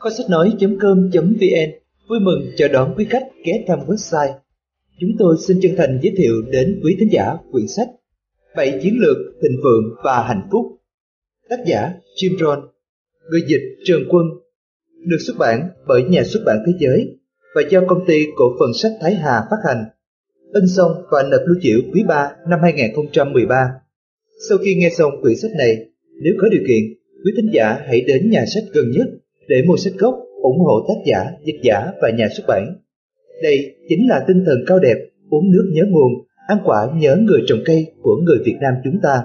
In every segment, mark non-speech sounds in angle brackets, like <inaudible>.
Kho sách nói.com.vn vui mừng chào đón quý khách ghé thăm website. Chúng tôi xin chân thành giới thiệu đến quý thính giả quyển sách Bảy chiến lược thịnh vượng và hạnh phúc. Tác giả Jim Rohn, người dịch Trần Quân, được xuất bản bởi nhà xuất bản Thế giới và do công ty cổ phần sách Thái Hà phát hành. In xong và nộp lưu trữ quý 3 năm 2013. Sau khi nghe xong quyển sách này, nếu có điều kiện, quý thính giả hãy đến nhà sách gần nhất để mua sách gốc, ủng hộ tác giả, dịch giả và nhà xuất bản. Đây chính là tinh thần cao đẹp, uống nước nhớ nguồn, ăn quả nhớ người trồng cây của người Việt Nam chúng ta.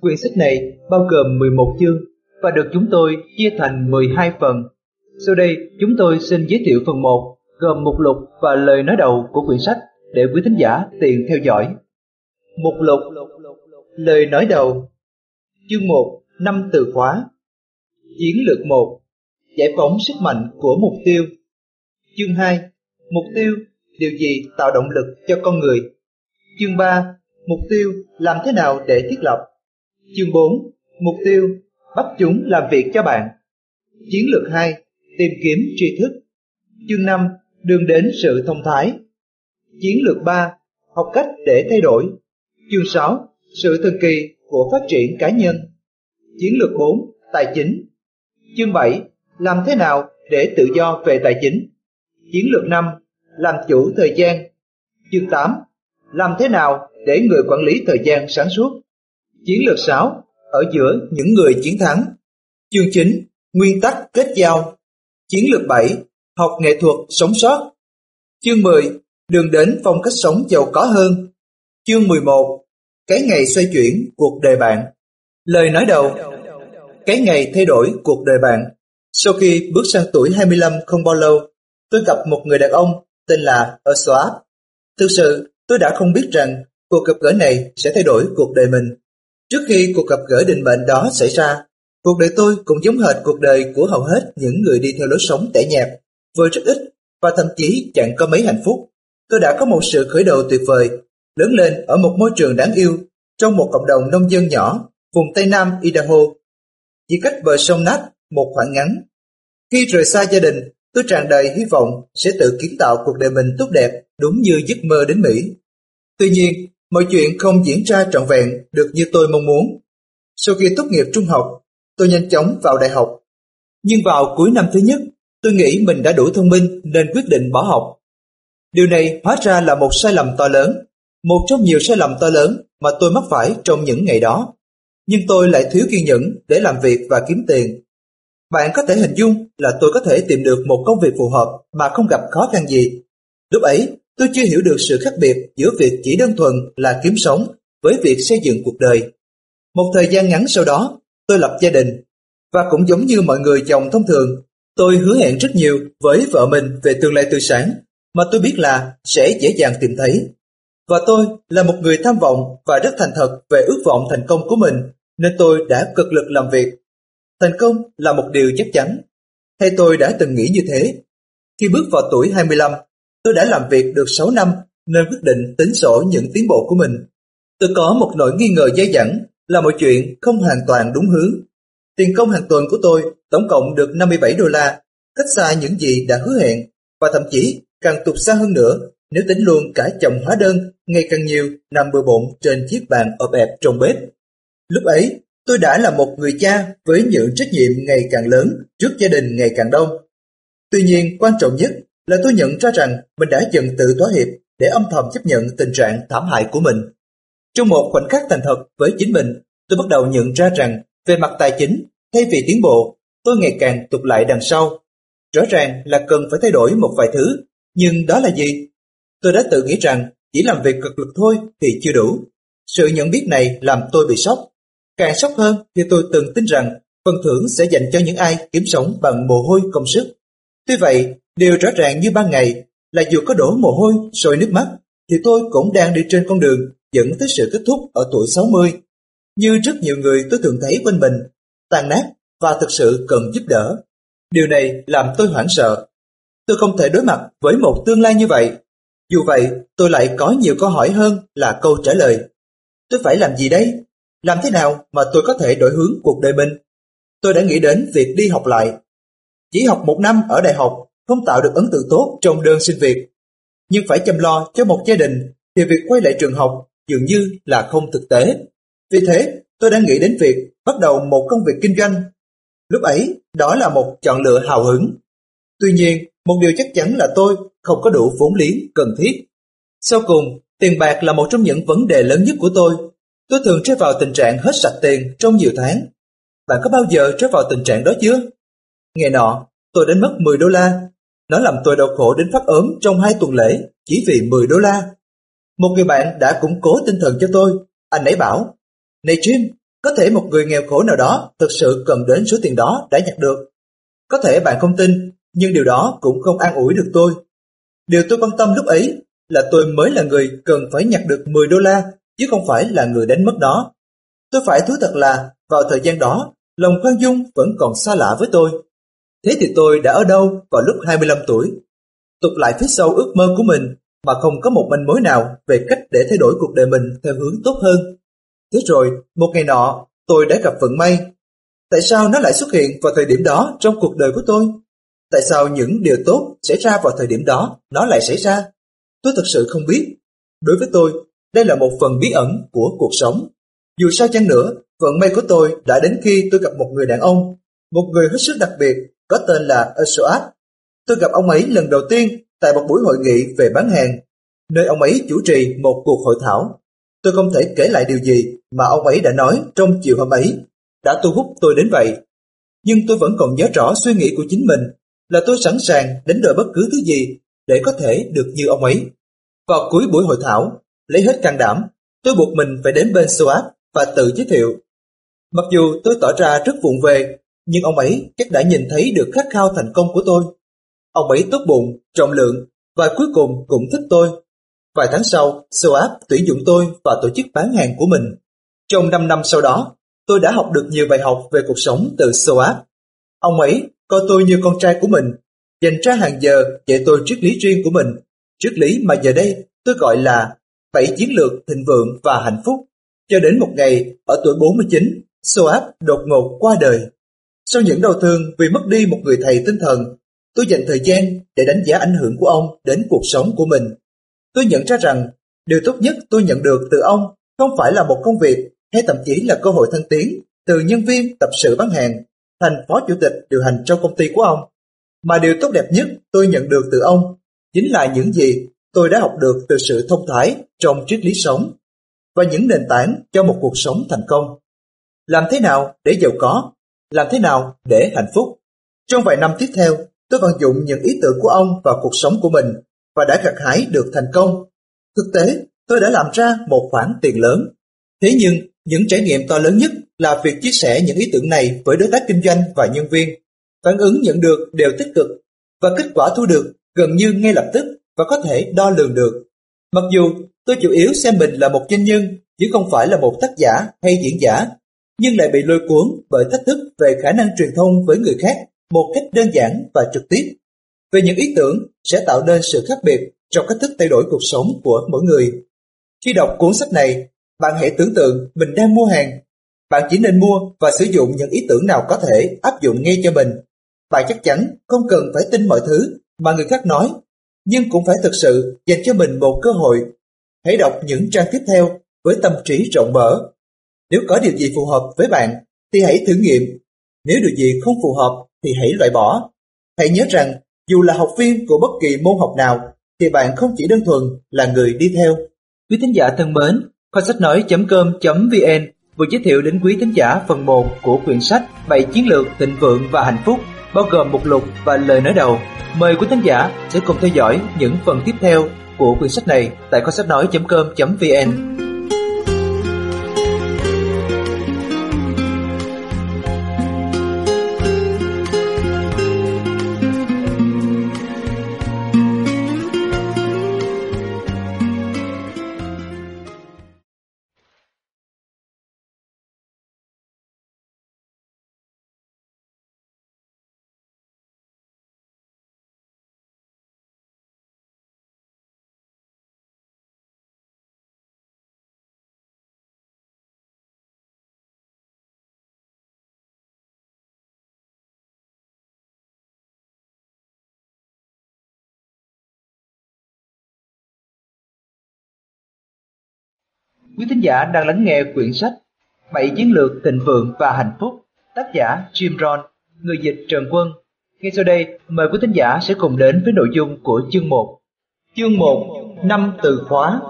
Quyển sách này bao gồm 11 chương và được chúng tôi chia thành 12 phần. Sau đây, chúng tôi xin giới thiệu phần 1 gồm mục lục và lời nói đầu của quyển sách để quý thính giả tiện theo dõi. Mục lục Lời nói đầu Chương 1 Năm từ khóa Chiến lược 1 Giải phóng sức mạnh của mục tiêu. Chương 2 Mục tiêu, Điều gì tạo động lực cho con người? Chương 3 Mục tiêu làm thế nào để thiết lập? Chương 4 Mục tiêu, Bắt chúng làm việc cho bạn. Chiến lược 2 Tìm kiếm tri thức. Chương 5 Đường đến sự thông thái. Chiến lược 3 Học cách để thay đổi. Chương 6 Sự thần kỳ của phát triển cá nhân. Chiến lược 4 Tài chính. Chương 7 làm thế nào để tự do về tài chính? Chiến lược 5 Làm chủ thời gian. Chương 8 Làm thế nào để người quản lý thời gian sáng suốt? Chiến lược 6 Ở giữa những người chiến thắng. Chương 9 Nguyên tắc kết giao. Chiến lược 7 Học nghệ thuật sống sót. Chương 10 Đường đến phong cách sống giàu có hơn. Chương 11 Cái ngày xoay chuyển cuộc đời bạn. Lời nói đầu, Cái ngày thay đổi cuộc đời bạn. Sau khi bước sang tuổi 25 không bao lâu Tôi gặp một người đàn ông tên là Oswald Thực sự tôi đã không biết rằng cuộc gặp gỡ này sẽ thay đổi cuộc đời mình. Trước khi cuộc gặp gỡ định mệnh đó xảy ra Cuộc đời tôi cũng giống hệt cuộc đời của hầu hết những người đi theo lối sống tẻ nhạt Vừa rất ít và thậm chí chẳng có mấy hạnh phúc. Tôi đã có một sự khởi đầu tuyệt vời lớn lên ở một môi trường đáng yêu trong một cộng đồng nông dân nhỏ vùng Tây Nam Idaho, chỉ cách bờ sông nát một khoảng ngắn. Khi rời xa gia đình, tôi tràn đầy hy vọng sẽ tự kiến tạo cuộc đời mình tốt đẹp đúng như giấc mơ đến Mỹ. Tuy nhiên, mọi chuyện không diễn ra trọn vẹn được như tôi mong muốn. Sau khi tốt nghiệp trung học, tôi nhanh chóng vào đại học. Nhưng vào cuối năm thứ nhất, tôi nghĩ mình đã đủ thông minh nên quyết định bỏ học. Điều này hóa ra là một sai lầm to lớn, một trong nhiều sai lầm to lớn mà tôi mắc phải trong những ngày đó. Nhưng tôi lại thiếu kiên nhẫn để làm việc và kiếm tiền. Bạn có thể hình dung là tôi có thể tìm được một công việc phù hợp mà không gặp khó khăn gì. Lúc ấy, tôi chưa hiểu được sự khác biệt giữa việc chỉ đơn thuần là kiếm sống với việc xây dựng cuộc đời. Một thời gian ngắn sau đó, tôi lập gia đình. Và cũng giống như mọi người chồng thông thường, tôi hứa hẹn rất nhiều với vợ mình về tương lai tươi sáng mà tôi biết là sẽ dễ dàng tìm thấy. Và tôi là một người tham vọng và rất thành thật về ước vọng thành công của mình, nên tôi đã cực lực làm việc. Thành công là một điều chắc chắn. Hay tôi đã từng nghĩ như thế. Khi bước vào tuổi 25, tôi đã làm việc được 6 năm nên quyết định tính sổ những tiến bộ của mình. Tôi có một nỗi nghi ngờ dai dẳng là một chuyện không hoàn toàn đúng hướng. Tiền công hàng tuần của tôi tổng cộng được 57 đô la, cách xa những gì đã hứa hẹn và thậm chí càng tụt xa hơn nữa nếu tính luôn cả chồng hóa đơn ngày càng nhiều nằm bừa bộn trên chiếc bàn ọp ẹp trong bếp. Lúc ấy, tôi đã là một người cha với những trách nhiệm ngày càng lớn trước gia đình ngày càng đông. Tuy nhiên, quan trọng nhất là tôi nhận ra rằng mình đã dần tự thỏa hiệp để âm thầm chấp nhận tình trạng thảm hại của mình. Trong một khoảnh khắc thành thật với chính mình, tôi bắt đầu nhận ra rằng về mặt tài chính, thay vì tiến bộ, tôi ngày càng tụt lại đằng sau. Rõ ràng là cần phải thay đổi một vài thứ, nhưng đó là gì? Tôi đã tự nghĩ rằng chỉ làm việc cực lực thôi thì chưa đủ. Sự nhận biết này làm tôi bị sốc. Càng sốc hơn thì tôi từng tin rằng phần thưởng sẽ dành cho những ai kiếm sống bằng mồ hôi công sức. Tuy vậy, điều rõ ràng như ban ngày là dù có đổ mồ hôi, sôi nước mắt, thì tôi cũng đang đi trên con đường dẫn tới sự kết thúc ở tuổi 60. Như rất nhiều người tôi thường thấy quanh mình, tàn nát và thực sự cần giúp đỡ. Điều này làm tôi hoảng sợ. Tôi không thể đối mặt với một tương lai như vậy dù vậy, tôi lại có nhiều câu hỏi hơn là câu trả lời. Tôi phải làm gì đây? Làm thế nào mà tôi có thể đổi hướng cuộc đời mình? Tôi đã nghĩ đến việc đi học lại. Chỉ học một năm ở đại học không tạo được ấn tượng tốt trong đơn xin việc. Nhưng phải chăm lo cho một gia đình thì việc quay lại trường học dường như là không thực tế. Vì thế, tôi đã nghĩ đến việc bắt đầu một công việc kinh doanh. Lúc ấy, đó là một chọn lựa hào hứng. Tuy nhiên, một điều chắc chắn là tôi không có đủ vốn liếng cần thiết. Sau cùng, tiền bạc là một trong những vấn đề lớn nhất của tôi. Tôi thường rơi vào tình trạng hết sạch tiền trong nhiều tháng. Bạn có bao giờ rơi vào tình trạng đó chưa? Ngày nọ, tôi đánh mất 10 đô la. Nó làm tôi đau khổ đến phát ốm trong hai tuần lễ chỉ vì 10 đô la. Một người bạn đã củng cố tinh thần cho tôi. Anh ấy bảo, Này Jim, có thể một người nghèo khổ nào đó thực sự cần đến số tiền đó đã nhặt được. Có thể bạn không tin, nhưng điều đó cũng không an ủi được tôi. Điều tôi quan tâm lúc ấy là tôi mới là người cần phải nhặt được 10 đô la, chứ không phải là người đánh mất nó. Tôi phải thú thật là vào thời gian đó, lòng khoan dung vẫn còn xa lạ với tôi. Thế thì tôi đã ở đâu vào lúc 25 tuổi? Tục lại phía sau ước mơ của mình mà không có một manh mối nào về cách để thay đổi cuộc đời mình theo hướng tốt hơn. Thế rồi, một ngày nọ, tôi đã gặp vận may. Tại sao nó lại xuất hiện vào thời điểm đó trong cuộc đời của tôi? Tại sao những điều tốt xảy ra vào thời điểm đó nó lại xảy ra? Tôi thật sự không biết. Đối với tôi, đây là một phần bí ẩn của cuộc sống. Dù sao chăng nữa, vận may của tôi đã đến khi tôi gặp một người đàn ông, một người hết sức đặc biệt, có tên là Esoat. Tôi gặp ông ấy lần đầu tiên tại một buổi hội nghị về bán hàng, nơi ông ấy chủ trì một cuộc hội thảo. Tôi không thể kể lại điều gì mà ông ấy đã nói trong chiều hôm ấy, đã thu hút tôi đến vậy. Nhưng tôi vẫn còn nhớ rõ suy nghĩ của chính mình là tôi sẵn sàng đánh đổi bất cứ thứ gì để có thể được như ông ấy. Vào cuối buổi hội thảo, lấy hết can đảm, tôi buộc mình phải đến bên Suat và tự giới thiệu. Mặc dù tôi tỏ ra rất vụng về, nhưng ông ấy chắc đã nhìn thấy được khát khao thành công của tôi. Ông ấy tốt bụng, trọng lượng và cuối cùng cũng thích tôi. Vài tháng sau, Suat tuyển dụng tôi và tổ chức bán hàng của mình. Trong 5 năm sau đó, tôi đã học được nhiều bài học về cuộc sống từ Suat. Ông ấy coi tôi như con trai của mình, dành ra hàng giờ dạy tôi triết lý riêng của mình, triết lý mà giờ đây tôi gọi là bảy chiến lược thịnh vượng và hạnh phúc. Cho đến một ngày, ở tuổi 49, Soap đột ngột qua đời. Sau những đau thương vì mất đi một người thầy tinh thần, tôi dành thời gian để đánh giá ảnh hưởng của ông đến cuộc sống của mình. Tôi nhận ra rằng, điều tốt nhất tôi nhận được từ ông không phải là một công việc hay thậm chí là cơ hội thăng tiến từ nhân viên tập sự bán hàng thành phó chủ tịch điều hành trong công ty của ông. Mà điều tốt đẹp nhất tôi nhận được từ ông chính là những gì tôi đã học được từ sự thông thái trong triết lý sống và những nền tảng cho một cuộc sống thành công. Làm thế nào để giàu có? Làm thế nào để hạnh phúc? Trong vài năm tiếp theo, tôi vận dụng những ý tưởng của ông vào cuộc sống của mình và đã gặt hái được thành công. Thực tế, tôi đã làm ra một khoản tiền lớn. Thế nhưng, những trải nghiệm to lớn nhất là việc chia sẻ những ý tưởng này với đối tác kinh doanh và nhân viên. Phản ứng nhận được đều tích cực và kết quả thu được gần như ngay lập tức và có thể đo lường được. Mặc dù tôi chủ yếu xem mình là một doanh nhân chứ không phải là một tác giả hay diễn giả, nhưng lại bị lôi cuốn bởi thách thức về khả năng truyền thông với người khác một cách đơn giản và trực tiếp. Về những ý tưởng sẽ tạo nên sự khác biệt trong cách thức thay đổi cuộc sống của mỗi người. Khi đọc cuốn sách này, bạn hãy tưởng tượng mình đang mua hàng. Bạn chỉ nên mua và sử dụng những ý tưởng nào có thể áp dụng ngay cho mình. Bạn chắc chắn không cần phải tin mọi thứ mà người khác nói, nhưng cũng phải thực sự dành cho mình một cơ hội. Hãy đọc những trang tiếp theo với tâm trí rộng mở. Nếu có điều gì phù hợp với bạn, thì hãy thử nghiệm. Nếu điều gì không phù hợp, thì hãy loại bỏ. Hãy nhớ rằng, dù là học viên của bất kỳ môn học nào, thì bạn không chỉ đơn thuần là người đi theo. Quý thính giả thân mến, Kho sách nói.com.vn vừa giới thiệu đến quý thính giả phần 1 của quyển sách 7 chiến lược thịnh vượng và hạnh phúc, bao gồm mục lục và lời nói đầu. Mời quý thính giả sẽ cùng theo dõi những phần tiếp theo của quyển sách này tại kho sách nói.com.vn. Quý thính giả đang lắng nghe quyển sách Bảy chiến lược thịnh vượng và hạnh phúc, tác giả Jim Rohn, người dịch Trần Quân. Ngay sau đây, mời quý thính giả sẽ cùng đến với nội dung của chương 1. Chương 1: Năm từ khóa.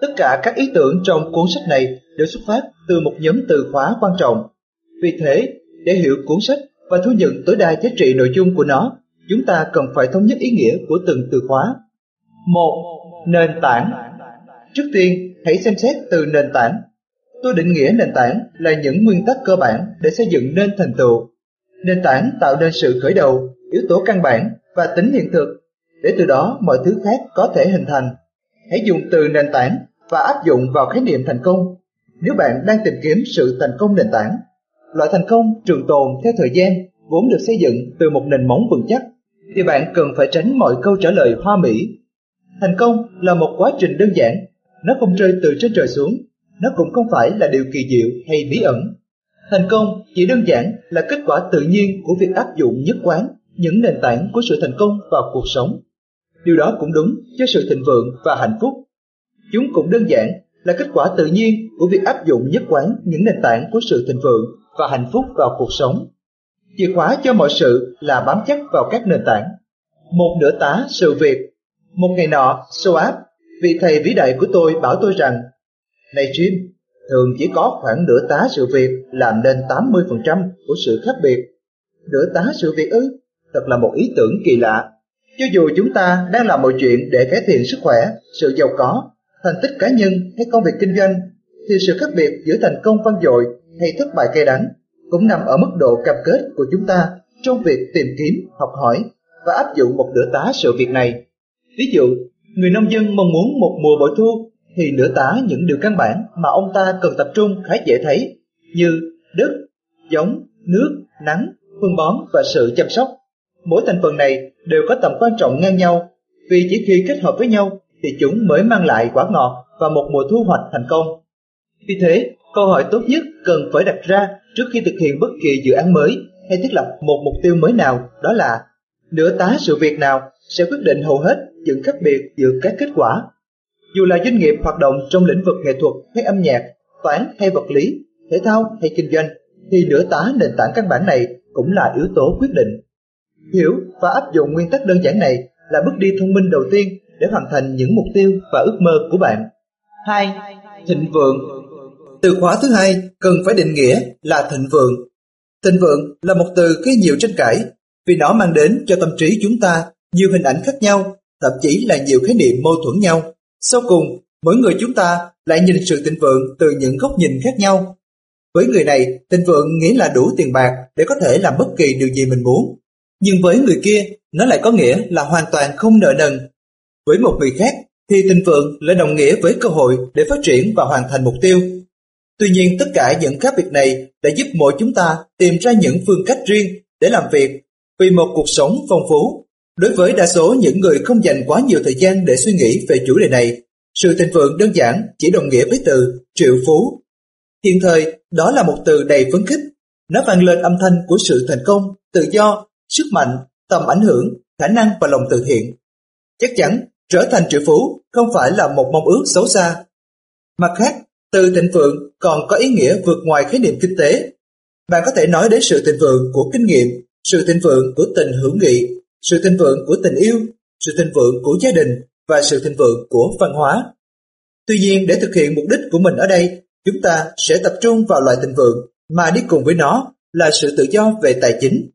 Tất cả các ý tưởng trong cuốn sách này đều xuất phát từ một nhóm từ khóa quan trọng. Vì thế, để hiểu cuốn sách và thu nhận tối đa giá trị nội dung của nó, chúng ta cần phải thống nhất ý nghĩa của từng từ khóa. Một, Nền tảng. Trước tiên, hãy xem xét từ nền tảng. Tôi định nghĩa nền tảng là những nguyên tắc cơ bản để xây dựng nên thành tựu. Nền tảng tạo nên sự khởi đầu, yếu tố căn bản và tính hiện thực, để từ đó mọi thứ khác có thể hình thành. Hãy dùng từ nền tảng và áp dụng vào khái niệm thành công. Nếu bạn đang tìm kiếm sự thành công nền tảng, loại thành công trường tồn theo thời gian vốn được xây dựng từ một nền móng vững chắc, thì bạn cần phải tránh mọi câu trả lời hoa mỹ. Thành công là một quá trình đơn giản, nó không rơi từ trên trời xuống, nó cũng không phải là điều kỳ diệu hay bí ẩn. Thành công chỉ đơn giản là kết quả tự nhiên của việc áp dụng nhất quán những nền tảng của sự thành công vào cuộc sống. Điều đó cũng đúng cho sự thịnh vượng và hạnh phúc. Chúng cũng đơn giản là kết quả tự nhiên của việc áp dụng nhất quán những nền tảng của sự thịnh vượng và hạnh phúc vào cuộc sống. Chìa khóa cho mọi sự là bám chắc vào các nền tảng. Một nửa tá sự việc. Một ngày nọ, Soap, vị thầy vĩ đại của tôi bảo tôi rằng Này Jim, thường chỉ có khoảng nửa tá sự việc làm nên 80% của sự khác biệt. Nửa tá sự việc ư? Thật là một ý tưởng kỳ lạ. Cho dù chúng ta đang làm mọi chuyện để cải thiện sức khỏe, sự giàu có, thành tích cá nhân hay công việc kinh doanh, thì sự khác biệt giữa thành công vang dội hay thất bại cay đắng cũng nằm ở mức độ cam kết của chúng ta trong việc tìm kiếm, học hỏi và áp dụng một nửa tá sự việc này. Ví dụ, người nông dân mong muốn một mùa bội thu thì nửa tá những điều căn bản mà ông ta cần tập trung khá dễ thấy như đất, giống, nước, nắng, phân bón và sự chăm sóc. Mỗi thành phần này đều có tầm quan trọng ngang nhau vì chỉ khi kết hợp với nhau thì chúng mới mang lại quả ngọt và một mùa thu hoạch thành công. Vì thế, câu hỏi tốt nhất cần phải đặt ra trước khi thực hiện bất kỳ dự án mới hay thiết lập một mục tiêu mới nào đó là nửa tá sự việc nào sẽ quyết định hầu hết những khác biệt giữa các kết quả. Dù là doanh nghiệp hoạt động trong lĩnh vực nghệ thuật hay âm nhạc, toán hay vật lý, thể thao hay kinh doanh, thì nửa tá nền tảng căn bản này cũng là yếu tố quyết định. Hiểu và áp dụng nguyên tắc đơn giản này là bước đi thông minh đầu tiên để hoàn thành những mục tiêu và ước mơ của bạn. 2. Thịnh vượng từ khóa thứ hai cần phải định nghĩa là thịnh vượng. Thịnh vượng là một từ gây nhiều tranh cãi vì nó mang đến cho tâm trí chúng ta nhiều hình ảnh khác nhau, thậm chí là nhiều khái niệm mâu thuẫn nhau. Sau cùng, mỗi người chúng ta lại nhìn sự thịnh vượng từ những góc nhìn khác nhau. Với người này, thịnh vượng nghĩa là đủ tiền bạc để có thể làm bất kỳ điều gì mình muốn. Nhưng với người kia, nó lại có nghĩa là hoàn toàn không nợ nần. Với một người khác, thì thịnh vượng lại đồng nghĩa với cơ hội để phát triển và hoàn thành mục tiêu. Tuy nhiên tất cả những khác biệt này đã giúp mỗi chúng ta tìm ra những phương cách riêng để làm việc vì một cuộc sống phong phú. Đối với đa số những người không dành quá nhiều thời gian để suy nghĩ về chủ đề này, sự thịnh vượng đơn giản chỉ đồng nghĩa với từ triệu phú. Hiện thời, đó là một từ đầy phấn khích. Nó vang lên âm thanh của sự thành công, tự do, sức mạnh, tầm ảnh hưởng, khả năng và lòng từ thiện. Chắc chắn, trở thành triệu phú không phải là một mong ước xấu xa. Mặt khác, từ thịnh vượng còn có ý nghĩa vượt ngoài khái niệm kinh tế. Bạn có thể nói đến sự thịnh vượng của kinh nghiệm, sự thịnh vượng của tình hữu nghị, sự thịnh vượng của tình yêu, sự thịnh vượng của gia đình và sự thịnh vượng của văn hóa. Tuy nhiên để thực hiện mục đích của mình ở đây, chúng ta sẽ tập trung vào loại thịnh vượng mà đi cùng với nó là sự tự do về tài chính.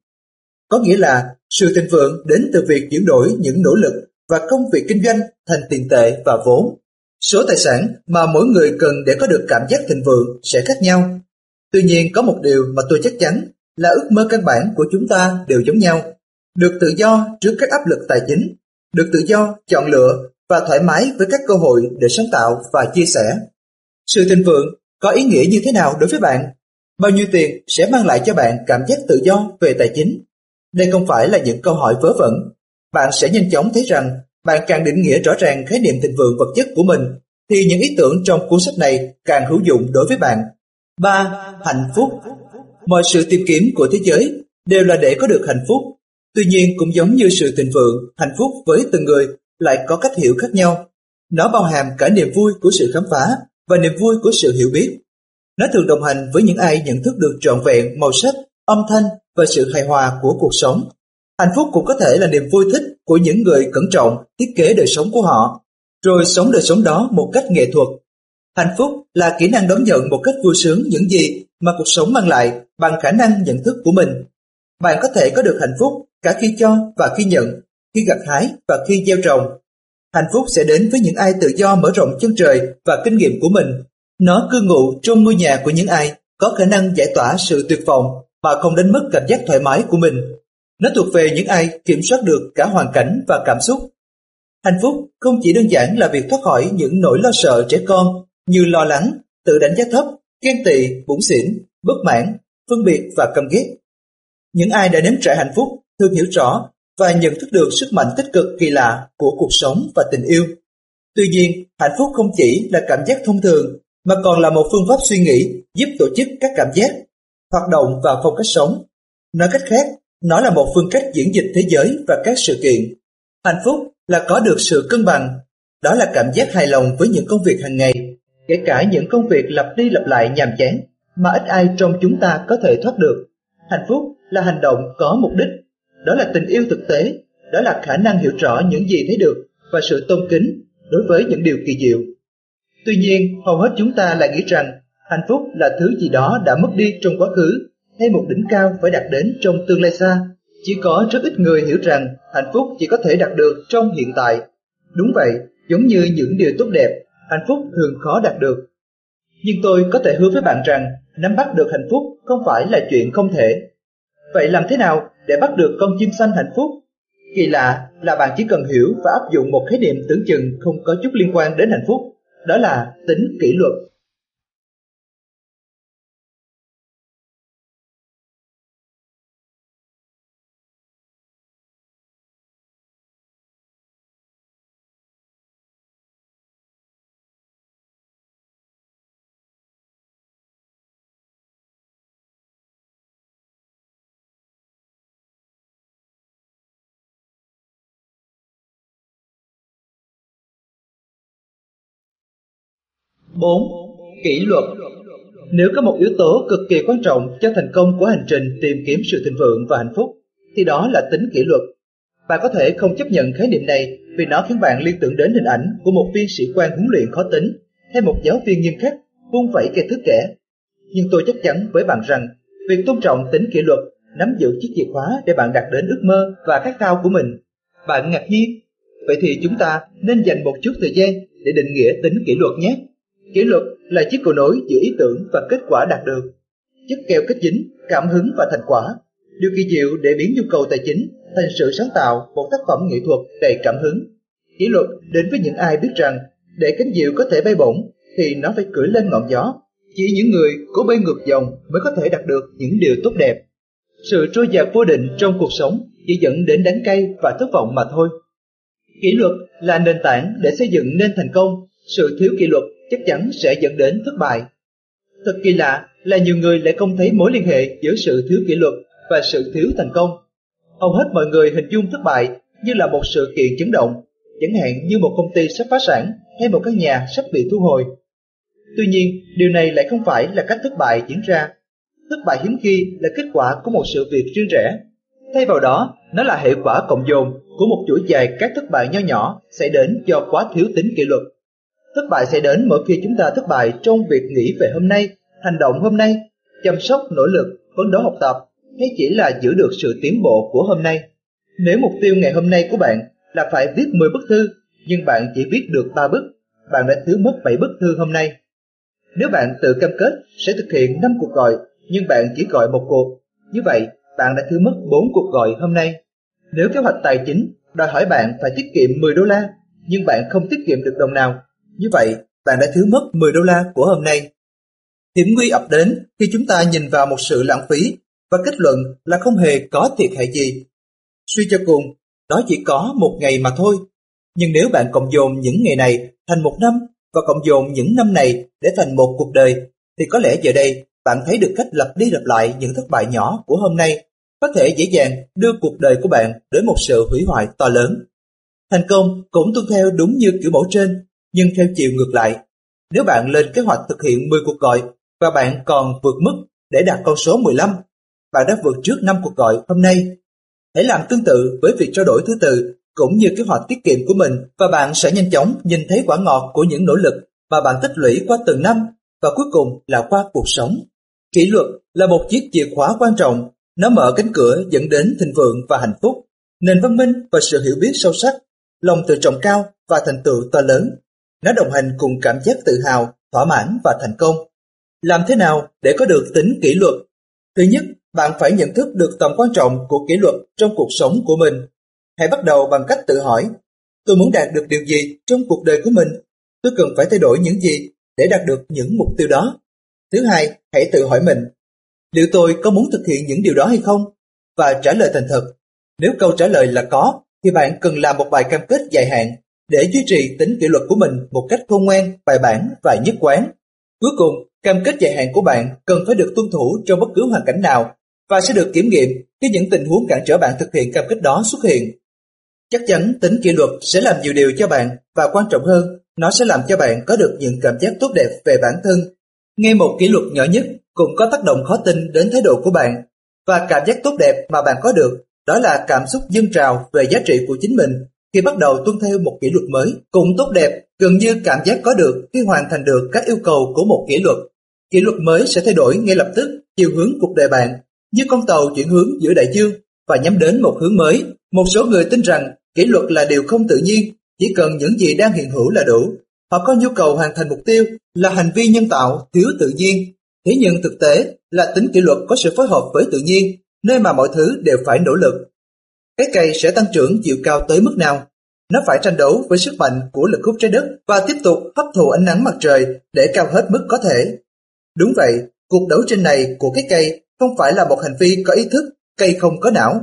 Có nghĩa là sự thịnh vượng đến từ việc chuyển đổi những nỗ lực và công việc kinh doanh thành tiền tệ và vốn. Số tài sản mà mỗi người cần để có được cảm giác thịnh vượng sẽ khác nhau. Tuy nhiên có một điều mà tôi chắc chắn là ước mơ căn bản của chúng ta đều giống nhau. Được tự do trước các áp lực tài chính, được tự do chọn lựa và thoải mái với các cơ hội để sáng tạo và chia sẻ. Sự thịnh vượng có ý nghĩa như thế nào đối với bạn? Bao nhiêu tiền sẽ mang lại cho bạn cảm giác tự do về tài chính? Đây không phải là những câu hỏi vớ vẩn. Bạn sẽ nhanh chóng thấy rằng bạn càng định nghĩa rõ ràng khái niệm thịnh vượng vật chất của mình, thì những ý tưởng trong cuốn sách này càng hữu dụng đối với bạn. 3. Hạnh phúc Mọi sự tìm kiếm của thế giới đều là để có được hạnh phúc. Tuy nhiên cũng giống như sự thịnh vượng, hạnh phúc với từng người lại có cách hiểu khác nhau. Nó bao hàm cả niềm vui của sự khám phá và niềm vui của sự hiểu biết. Nó thường đồng hành với những ai nhận thức được trọn vẹn màu sắc, âm thanh và sự hài hòa của cuộc sống. Hạnh phúc cũng có thể là niềm vui thích của những người cẩn trọng thiết kế đời sống của họ, rồi sống đời sống đó một cách nghệ thuật. Hạnh phúc là kỹ năng đón nhận một cách vui sướng những gì mà cuộc sống mang lại bằng khả năng nhận thức của mình. Bạn có thể có được hạnh phúc cả khi cho và khi nhận, khi gặt hái và khi gieo trồng. Hạnh phúc sẽ đến với những ai tự do mở rộng chân trời và kinh nghiệm của mình. Nó cư ngụ trong ngôi nhà của những ai có khả năng giải tỏa sự tuyệt vọng mà không đánh mất cảm giác thoải mái của mình. Nó thuộc về những ai kiểm soát được cả hoàn cảnh và cảm xúc. Hạnh phúc không chỉ đơn giản là việc thoát khỏi những nỗi lo sợ trẻ con như lo lắng, tự đánh giá thấp, ghen tị, bủn xỉn, bất mãn, phân biệt và căm ghét. Những ai đã nếm trải hạnh phúc thường hiểu rõ và nhận thức được sức mạnh tích cực kỳ lạ của cuộc sống và tình yêu. Tuy nhiên, hạnh phúc không chỉ là cảm giác thông thường mà còn là một phương pháp suy nghĩ giúp tổ chức các cảm giác, hoạt động và phong cách sống. Nói cách khác, nó là một phương cách diễn dịch thế giới và các sự kiện. Hạnh phúc là có được sự cân bằng, đó là cảm giác hài lòng với những công việc hàng ngày, kể cả những công việc lặp đi lặp lại nhàm chán mà ít ai trong chúng ta có thể thoát được. Hạnh phúc là hành động có mục đích, đó là tình yêu thực tế, đó là khả năng hiểu rõ những gì thấy được và sự tôn kính đối với những điều kỳ diệu. Tuy nhiên, hầu hết chúng ta lại nghĩ rằng hạnh phúc là thứ gì đó đã mất đi trong quá khứ hay một đỉnh cao phải đạt đến trong tương lai xa. Chỉ có rất ít người hiểu rằng hạnh phúc chỉ có thể đạt được trong hiện tại. Đúng vậy, giống như những điều tốt đẹp, hạnh phúc thường khó đạt được. Nhưng tôi có thể hứa với bạn rằng nắm bắt được hạnh phúc không phải là chuyện không thể. Vậy làm thế nào để bắt được con chim xanh hạnh phúc? Kỳ lạ là bạn chỉ cần hiểu và áp dụng một khái niệm tưởng chừng không có chút liên quan đến hạnh phúc, đó là tính kỷ luật. Bốn Kỷ luật Nếu có một yếu tố cực kỳ quan trọng cho thành công của hành trình tìm kiếm sự thịnh vượng và hạnh phúc, thì đó là tính kỷ luật. Bạn có thể không chấp nhận khái niệm này vì nó khiến bạn liên tưởng đến hình ảnh của một viên sĩ quan huấn luyện khó tính hay một giáo viên nghiêm khắc vung vẩy cây thước kẻ. Nhưng tôi chắc chắn với bạn rằng việc tôn trọng tính kỷ luật nắm giữ chiếc chìa khóa để bạn đạt đến ước mơ và khát khao của mình. Bạn ngạc nhiên? Vậy thì chúng ta nên dành một chút thời gian để định nghĩa tính kỷ luật nhé. Kỷ luật là chiếc cầu nối giữa ý tưởng và kết quả đạt được. Chất keo kết dính, cảm hứng và thành quả. Điều kỳ diệu để biến nhu cầu tài chính thành sự sáng tạo một tác phẩm nghệ thuật đầy cảm hứng. Kỷ luật đến với những ai biết rằng để cánh diều có thể bay bổng thì nó phải cưỡi lên ngọn gió. Chỉ những người cố bay ngược dòng mới có thể đạt được những điều tốt đẹp. Sự trôi dạt vô định trong cuộc sống chỉ dẫn đến đắng cay và thất vọng mà thôi. Kỷ luật là nền tảng để xây dựng nên thành công. Sự thiếu kỷ luật chắc chắn sẽ dẫn đến thất bại. Thật kỳ lạ là nhiều người lại không thấy mối liên hệ giữa sự thiếu kỷ luật và sự thiếu thành công. Hầu hết mọi người hình dung thất bại như là một sự kiện chấn động, chẳng hạn như một công ty sắp phá sản hay một căn nhà sắp bị thu hồi. Tuy nhiên, điều này lại không phải là cách thất bại diễn ra. Thất bại hiếm khi là kết quả của một sự việc riêng rẽ. Thay vào đó, nó là hệ quả cộng dồn của một chuỗi dài các thất bại nho nhỏ xảy đến do quá thiếu tính kỷ luật. Thất bại sẽ đến mỗi khi chúng ta thất bại trong việc nghĩ về hôm nay, hành động hôm nay, chăm sóc, nỗ lực, phấn đấu học tập hay chỉ là giữ được sự tiến bộ của hôm nay. Nếu mục tiêu ngày hôm nay của bạn là phải viết 10 bức thư, nhưng bạn chỉ viết được 3 bức, bạn đã thiếu mất 7 bức thư hôm nay. Nếu bạn tự cam kết sẽ thực hiện 5 cuộc gọi, nhưng bạn chỉ gọi một cuộc, như vậy bạn đã thiếu mất 4 cuộc gọi hôm nay. Nếu kế hoạch tài chính đòi hỏi bạn phải tiết kiệm 10 đô la, nhưng bạn không tiết kiệm được đồng nào, như vậy, bạn đã thiếu mất 10 đô la của hôm nay. Hiểm nguy ập đến khi chúng ta nhìn vào một sự lãng phí và kết luận là không hề có thiệt hại gì. Suy cho cùng, đó chỉ có một ngày mà thôi. Nhưng nếu bạn cộng dồn những ngày này thành một năm và cộng dồn những năm này để thành một cuộc đời, thì có lẽ giờ đây bạn thấy được cách lặp đi lặp lại những thất bại nhỏ của hôm nay có thể dễ dàng đưa cuộc đời của bạn đến một sự hủy hoại to lớn. Thành công cũng tuân theo đúng như kiểu mẫu trên nhưng theo chiều ngược lại. Nếu bạn lên kế hoạch thực hiện 10 cuộc gọi và bạn còn vượt mức để đạt con số 15, bạn đã vượt trước 5 cuộc gọi hôm nay. Hãy làm tương tự với việc trao đổi thứ tự cũng như kế hoạch tiết kiệm của mình và bạn sẽ nhanh chóng nhìn thấy quả ngọt của những nỗ lực mà bạn tích lũy qua từng năm và cuối cùng là qua cuộc sống. Kỷ luật là một chiếc chìa khóa quan trọng, nó mở cánh cửa dẫn đến thịnh vượng và hạnh phúc, nền văn minh và sự hiểu biết sâu sắc, lòng tự trọng cao và thành tựu to lớn. Nó đồng hành cùng cảm giác tự hào, thỏa mãn và thành công. Làm thế nào để có được tính kỷ luật? Thứ nhất, bạn phải nhận thức được tầm quan trọng của kỷ luật trong cuộc sống của mình. Hãy bắt đầu bằng cách tự hỏi, tôi muốn đạt được điều gì trong cuộc đời của mình? Tôi cần phải thay đổi những gì để đạt được những mục tiêu đó? Thứ hai, hãy tự hỏi mình, liệu tôi có muốn thực hiện những điều đó hay không? Và trả lời thành thật. Nếu câu trả lời là có, thì bạn cần làm một bài cam kết dài hạn để duy trì tính kỷ luật của mình một cách khôn ngoan, bài bản và nhất quán. Cuối cùng, cam kết dài hạn của bạn cần phải được tuân thủ trong bất cứ hoàn cảnh nào và sẽ được kiểm nghiệm khi những tình huống cản trở bạn thực hiện cam kết đó xuất hiện. Chắc chắn tính kỷ luật sẽ làm nhiều điều cho bạn và quan trọng hơn, nó sẽ làm cho bạn có được những cảm giác tốt đẹp về bản thân. Ngay một kỷ luật nhỏ nhất cũng có tác động khó tin đến thái độ của bạn và cảm giác tốt đẹp mà bạn có được đó là cảm xúc dâng trào về giá trị của chính mình khi bắt đầu tuân theo một kỷ luật mới cũng tốt đẹp gần như cảm giác có được khi hoàn thành được các yêu cầu của một kỷ luật. Kỷ luật mới sẽ thay đổi ngay lập tức chiều hướng cuộc đời bạn như con tàu chuyển hướng giữa đại dương và nhắm đến một hướng mới. Một số người tin rằng kỷ luật là điều không tự nhiên, chỉ cần những gì đang hiện hữu là đủ. Họ có nhu cầu hoàn thành mục tiêu là hành vi nhân tạo, thiếu tự nhiên. Thế nhưng thực tế là tính kỷ luật có sự phối hợp với tự nhiên, nơi mà mọi thứ đều phải nỗ lực. Cái cây sẽ tăng trưởng chiều cao tới mức nào? Nó phải tranh đấu với sức mạnh của lực hút trái đất và tiếp tục hấp thụ ánh nắng mặt trời để cao hết mức có thể. Đúng vậy, cuộc đấu tranh này của cái cây không phải là một hành vi có ý thức, cây không có não.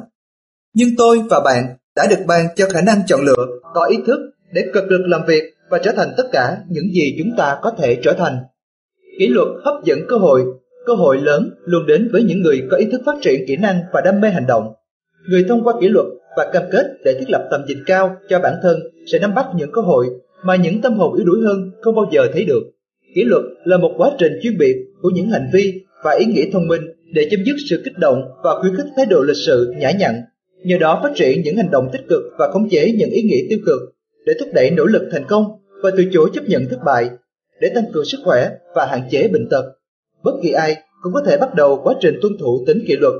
Nhưng tôi và bạn đã được ban cho khả năng chọn lựa, có ý thức để cực lực làm việc và trở thành tất cả những gì chúng ta có thể trở thành. Kỷ luật hấp dẫn cơ hội, cơ hội lớn luôn đến với những người có ý thức phát triển kỹ năng và đam mê hành động. Người thông qua kỷ luật và cam kết để thiết lập tầm nhìn cao cho bản thân sẽ nắm bắt những cơ hội mà những tâm hồn yếu đuối hơn không bao giờ thấy được. Kỷ luật là một quá trình chuyên biệt của những hành vi và ý nghĩa thông minh để chấm dứt sự kích động và khuyến khích thái độ lịch sự nhã nhặn, nhờ đó phát triển những hành động tích cực và khống chế những ý nghĩa tiêu cực để thúc đẩy nỗ lực thành công và từ chối chấp nhận thất bại, để tăng cường sức khỏe và hạn chế bệnh tật. Bất kỳ ai cũng có thể bắt đầu quá trình tuân thủ tính kỷ luật.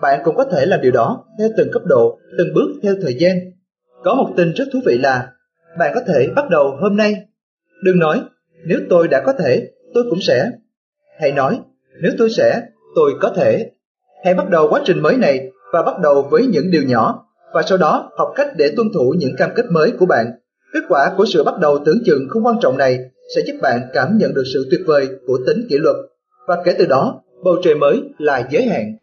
Bạn cũng có thể làm điều đó theo từng cấp độ, từng bước theo thời gian. Có một tin rất thú vị là bạn có thể bắt đầu hôm nay. Đừng nói, nếu tôi đã có thể, tôi cũng sẽ. Hãy nói, nếu tôi sẽ, tôi có thể. Hãy bắt đầu quá trình mới này và bắt đầu với những điều nhỏ và sau đó học cách để tuân thủ những cam kết mới của bạn. Kết quả của sự bắt đầu tưởng chừng không quan trọng này sẽ giúp bạn cảm nhận được sự tuyệt vời của tính kỷ luật và kể từ đó bầu trời mới là giới hạn.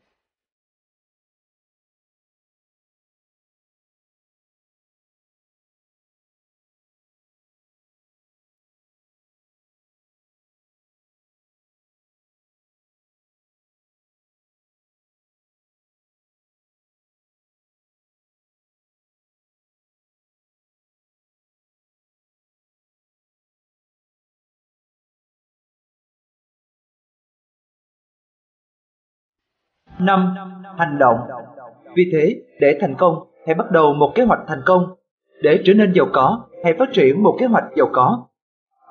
Năm Hành động Vì thế, để thành công, hãy bắt đầu một kế hoạch thành công. Để trở nên giàu có, hãy phát triển một kế hoạch giàu có.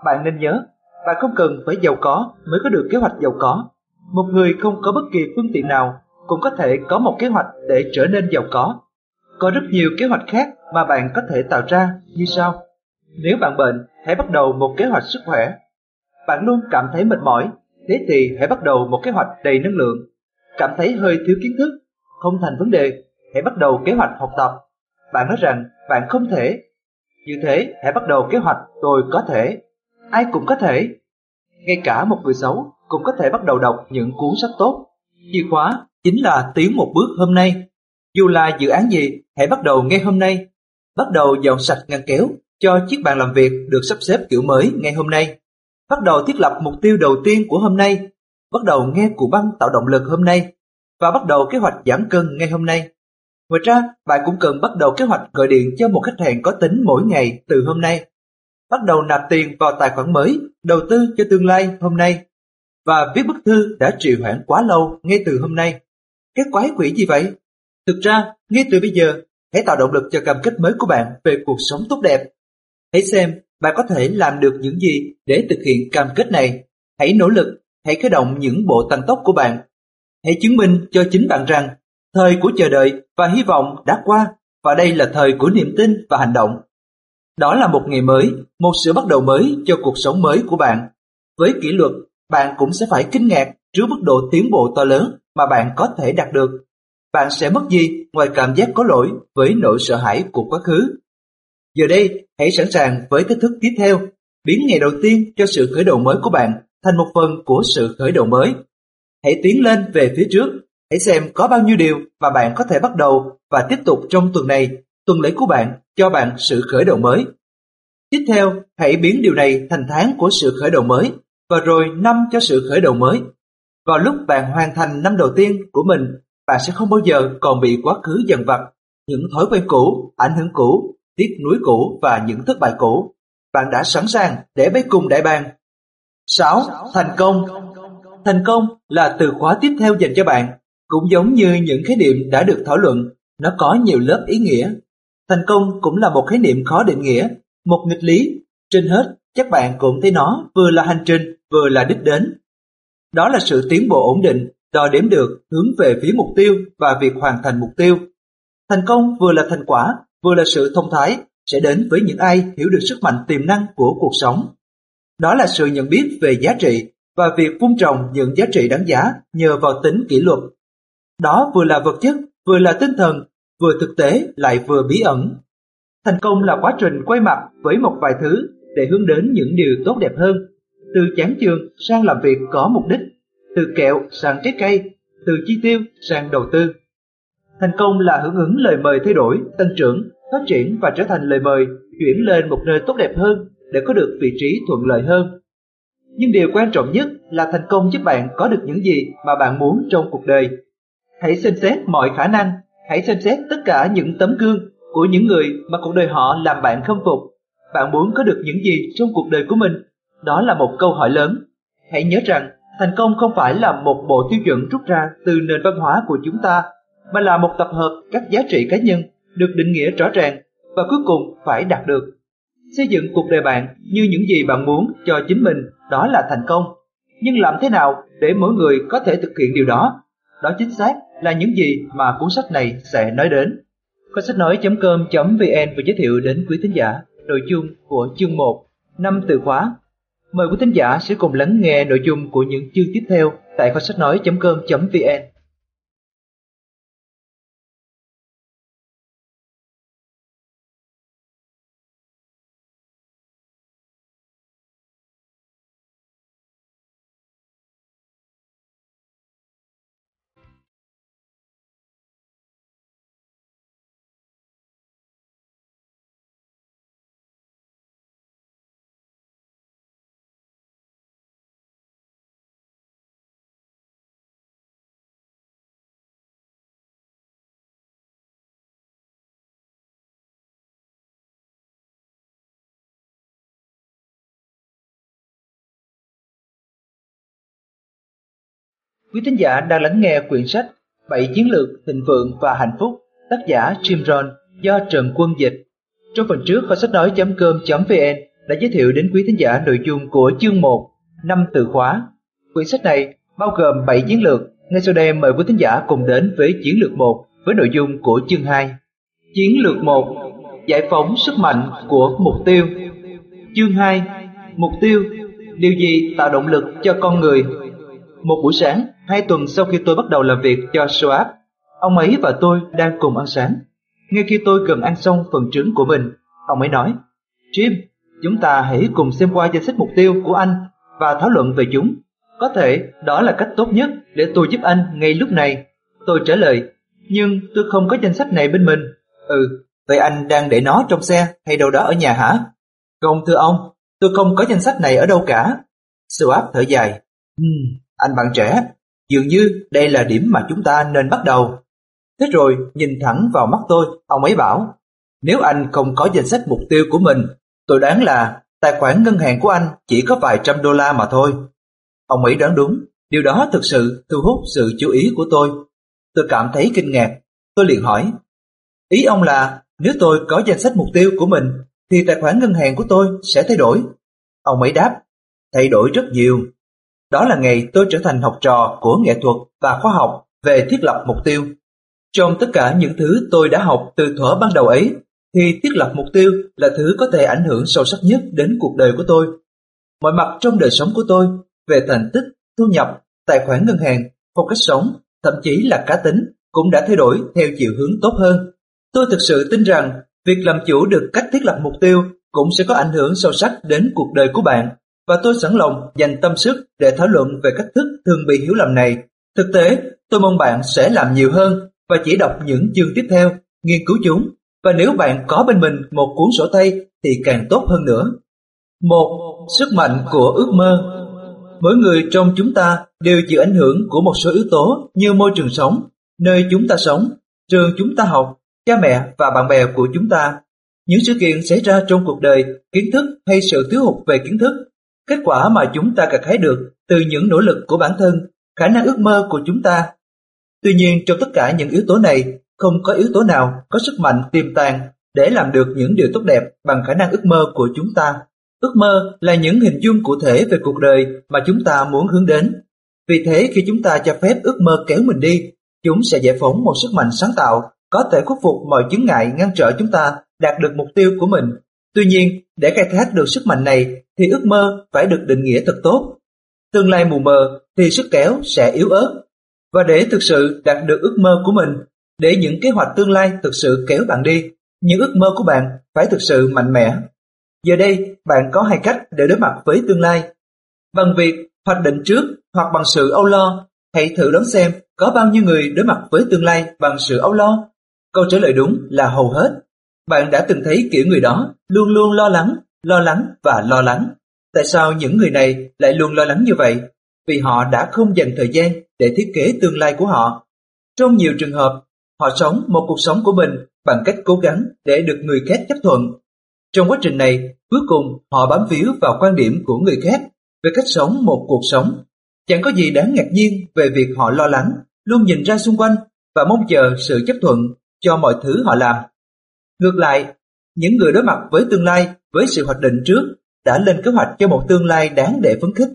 Bạn nên nhớ, bạn không cần phải giàu có mới có được kế hoạch giàu có. Một người không có bất kỳ phương tiện nào cũng có thể có một kế hoạch để trở nên giàu có. Có rất nhiều kế hoạch khác mà bạn có thể tạo ra như sau. Nếu bạn bệnh, hãy bắt đầu một kế hoạch sức khỏe. Bạn luôn cảm thấy mệt mỏi, thế thì hãy bắt đầu một kế hoạch đầy năng lượng cảm thấy hơi thiếu kiến thức, không thành vấn đề, hãy bắt đầu kế hoạch học tập. Bạn nói rằng bạn không thể. Như thế, hãy bắt đầu kế hoạch tôi có thể. Ai cũng có thể. Ngay cả một người xấu cũng có thể bắt đầu đọc những cuốn sách tốt. Chìa khóa chính là tiến một bước hôm nay. Dù là dự án gì, hãy bắt đầu ngay hôm nay. Bắt đầu dọn sạch ngăn kéo cho chiếc bàn làm việc được sắp xếp kiểu mới ngay hôm nay. Bắt đầu thiết lập mục tiêu đầu tiên của hôm nay bắt đầu nghe cụ băng tạo động lực hôm nay và bắt đầu kế hoạch giảm cân ngay hôm nay. Ngoài ra, bạn cũng cần bắt đầu kế hoạch gọi điện cho một khách hàng có tính mỗi ngày từ hôm nay. bắt đầu nạp tiền vào tài khoản mới, đầu tư cho tương lai hôm nay. Và viết bức thư đã trì hoãn quá lâu ngay từ hôm nay. Cái quái quỷ gì vậy? Thực ra, ngay từ bây giờ, hãy tạo động lực cho cam kết mới của bạn về cuộc sống tốt đẹp. Hãy xem bạn có thể làm được những gì để thực hiện cam kết này. Hãy nỗ lực, hãy khởi động những bộ tăng tốc của bạn. Hãy chứng minh cho chính bạn rằng thời của chờ đợi và hy vọng đã qua và đây là thời của niềm tin và hành động. Đó là một ngày mới, một sự bắt đầu mới cho cuộc sống mới của bạn. Với kỷ luật, bạn cũng sẽ phải kinh ngạc trước mức độ tiến bộ to lớn mà bạn có thể đạt được. Bạn sẽ mất gì ngoài cảm giác có lỗi với nỗi sợ hãi của quá khứ. Giờ đây, hãy sẵn sàng với thách thức tiếp theo, biến ngày đầu tiên cho sự khởi đầu mới của bạn thành một phần của sự khởi đầu mới. Hãy tiến lên về phía trước, hãy xem có bao nhiêu điều mà bạn có thể bắt đầu và tiếp tục trong tuần này, tuần lễ của bạn cho bạn sự khởi đầu mới. Tiếp theo, hãy biến điều này thành tháng của sự khởi đầu mới và rồi năm cho sự khởi đầu mới. Vào lúc bạn hoàn thành năm đầu tiên của mình, bạn sẽ không bao giờ còn bị quá khứ dần vặt, những thói quen cũ, ảnh hưởng cũ, tiếc nuối cũ và những thất bại cũ. Bạn đã sẵn sàng để bế cùng đại bàng. 6. Thành công Thành công là từ khóa tiếp theo dành cho bạn, cũng giống như những khái niệm đã được thảo luận, nó có nhiều lớp ý nghĩa. Thành công cũng là một khái niệm khó định nghĩa, một nghịch lý. Trên hết, chắc bạn cũng thấy nó vừa là hành trình, vừa là đích đến. Đó là sự tiến bộ ổn định, đo đếm được, hướng về phía mục tiêu và việc hoàn thành mục tiêu. Thành công vừa là thành quả, vừa là sự thông thái, sẽ đến với những ai hiểu được sức mạnh tiềm năng của cuộc sống. Đó là sự nhận biết về giá trị và việc vun trồng những giá trị đáng giá nhờ vào tính kỷ luật. Đó vừa là vật chất, vừa là tinh thần, vừa thực tế lại vừa bí ẩn. Thành công là quá trình quay mặt với một vài thứ để hướng đến những điều tốt đẹp hơn, từ chán trường sang làm việc có mục đích, từ kẹo sang trái cây, từ chi tiêu sang đầu tư. Thành công là hưởng ứng lời mời thay đổi, tăng trưởng, phát triển và trở thành lời mời chuyển lên một nơi tốt đẹp hơn để có được vị trí thuận lợi hơn. Nhưng điều quan trọng nhất là thành công giúp bạn có được những gì mà bạn muốn trong cuộc đời. Hãy xem xét mọi khả năng, hãy xem xét tất cả những tấm gương của những người mà cuộc đời họ làm bạn khâm phục. Bạn muốn có được những gì trong cuộc đời của mình? Đó là một câu hỏi lớn. Hãy nhớ rằng thành công không phải là một bộ tiêu chuẩn rút ra từ nền văn hóa của chúng ta, mà là một tập hợp các giá trị cá nhân được định nghĩa rõ ràng và cuối cùng phải đạt được. Xây dựng cuộc đời bạn như những gì bạn muốn cho chính mình đó là thành công. Nhưng làm thế nào để mỗi người có thể thực hiện điều đó? Đó chính xác là những gì mà cuốn sách này sẽ nói đến. Kho sách nói.com.vn vừa giới thiệu đến quý thính giả nội dung của chương 1, năm từ khóa. Mời quý thính giả sẽ cùng lắng nghe nội dung của những chương tiếp theo tại kho sách nói.com.vn. Quý thính giả đang lắng nghe quyển sách Bảy chiến lược thịnh vượng và hạnh phúc, tác giả Jim Rohn do Trần Quân dịch. Trong phần trước, kho sách nói.com.vn đã giới thiệu đến quý thính giả nội dung của chương 1, năm từ khóa. Quyển sách này bao gồm 7 chiến lược. Ngay sau đây mời quý thính giả cùng đến với chiến lược 1 với nội dung của chương 2. Chiến lược 1: Giải phóng sức mạnh của mục tiêu. Chương 2: Mục tiêu. Điều gì tạo động lực cho con người một buổi sáng, hai tuần sau khi tôi bắt đầu làm việc cho Soap, ông ấy và tôi đang cùng ăn sáng. Ngay khi tôi gần ăn xong phần trứng của mình, ông ấy nói, Jim, chúng ta hãy cùng xem qua danh sách mục tiêu của anh và thảo luận về chúng. Có thể đó là cách tốt nhất để tôi giúp anh ngay lúc này. Tôi trả lời, nhưng tôi không có danh sách này bên mình. Ừ, vậy anh đang để nó trong xe hay đâu đó ở nhà hả? Không thưa ông, tôi không có danh sách này ở đâu cả. Swap thở dài. Hmm, anh bạn trẻ, dường như đây là điểm mà chúng ta nên bắt đầu. Thế rồi nhìn thẳng vào mắt tôi, ông ấy bảo, nếu anh không có danh sách mục tiêu của mình, tôi đoán là tài khoản ngân hàng của anh chỉ có vài trăm đô la mà thôi. Ông ấy đoán đúng, điều đó thực sự thu hút sự chú ý của tôi. Tôi cảm thấy kinh ngạc, tôi liền hỏi. Ý ông là nếu tôi có danh sách mục tiêu của mình thì tài khoản ngân hàng của tôi sẽ thay đổi. Ông ấy đáp, thay đổi rất nhiều. Đó là ngày tôi trở thành học trò của nghệ thuật và khoa học về thiết lập mục tiêu. Trong tất cả những thứ tôi đã học từ thuở ban đầu ấy, thì thiết lập mục tiêu là thứ có thể ảnh hưởng sâu sắc nhất đến cuộc đời của tôi. Mọi mặt trong đời sống của tôi, về thành tích, thu nhập, tài khoản ngân hàng, phong cách sống, thậm chí là cá tính, cũng đã thay đổi theo chiều hướng tốt hơn. Tôi thực sự tin rằng việc làm chủ được cách thiết lập mục tiêu cũng sẽ có ảnh hưởng sâu sắc đến cuộc đời của bạn và tôi sẵn lòng dành tâm sức để thảo luận về cách thức thường bị hiểu lầm này. Thực tế, tôi mong bạn sẽ làm nhiều hơn và chỉ đọc những chương tiếp theo, nghiên cứu chúng và nếu bạn có bên mình một cuốn sổ tay thì càng tốt hơn nữa. Một, sức mạnh của ước mơ. Mỗi người trong chúng ta đều chịu ảnh hưởng của một số yếu tố như môi trường sống, nơi chúng ta sống, trường chúng ta học, cha mẹ và bạn bè của chúng ta. Những sự kiện xảy ra trong cuộc đời, kiến thức hay sự thiếu hụt về kiến thức, kết quả mà chúng ta gặt hái được từ những nỗ lực của bản thân, khả năng ước mơ của chúng ta. Tuy nhiên trong tất cả những yếu tố này, không có yếu tố nào có sức mạnh tiềm tàng để làm được những điều tốt đẹp bằng khả năng ước mơ của chúng ta. Ước mơ là những hình dung cụ thể về cuộc đời mà chúng ta muốn hướng đến. Vì thế khi chúng ta cho phép ước mơ kéo mình đi, chúng sẽ giải phóng một sức mạnh sáng tạo có thể khuất phục mọi chứng ngại ngăn trở chúng ta đạt được mục tiêu của mình. Tuy nhiên, để khai thác được sức mạnh này thì ước mơ phải được định nghĩa thật tốt. Tương lai mù mờ thì sức kéo sẽ yếu ớt. Và để thực sự đạt được ước mơ của mình, để những kế hoạch tương lai thực sự kéo bạn đi, những ước mơ của bạn phải thực sự mạnh mẽ. Giờ đây, bạn có hai cách để đối mặt với tương lai. Bằng việc hoạch định trước hoặc bằng sự âu lo, hãy thử đoán xem có bao nhiêu người đối mặt với tương lai bằng sự âu lo. Câu trả lời đúng là hầu hết. Bạn đã từng thấy kiểu người đó luôn luôn lo lắng, lo lắng và lo lắng. Tại sao những người này lại luôn lo lắng như vậy? Vì họ đã không dành thời gian để thiết kế tương lai của họ. Trong nhiều trường hợp, họ sống một cuộc sống của mình bằng cách cố gắng để được người khác chấp thuận. Trong quá trình này, cuối cùng họ bám víu vào quan điểm của người khác về cách sống một cuộc sống. Chẳng có gì đáng ngạc nhiên về việc họ lo lắng, luôn nhìn ra xung quanh và mong chờ sự chấp thuận cho mọi thứ họ làm. Ngược lại, những người đối mặt với tương lai với sự hoạch định trước đã lên kế hoạch cho một tương lai đáng để phấn khích.